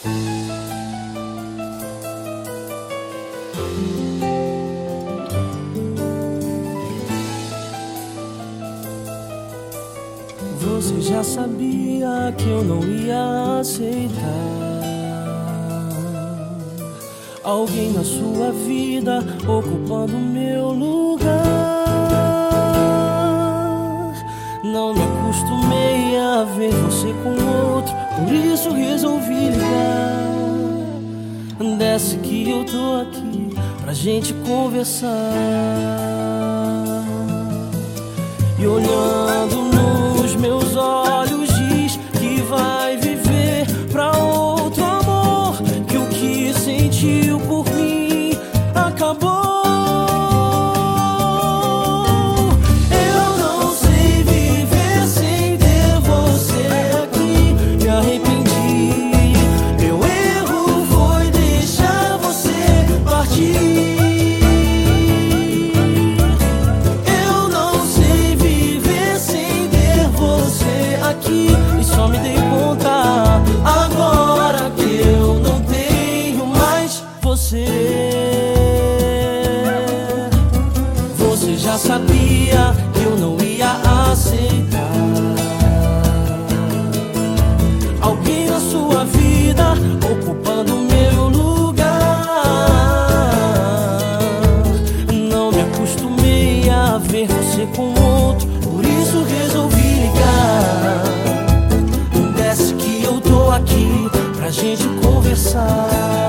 Você já sabia que eu não ia aceitar alguém na sua vida ocupando meu lugar. Não me acostumei a ver você com por isso resolvi ligar. Desce que eu tô aqui pra gente conversar. E olhando Você já sabia que eu não ia aceitar você com outro. Por isso resolvi ligar. Desce que eu tô aqui pra gente conversar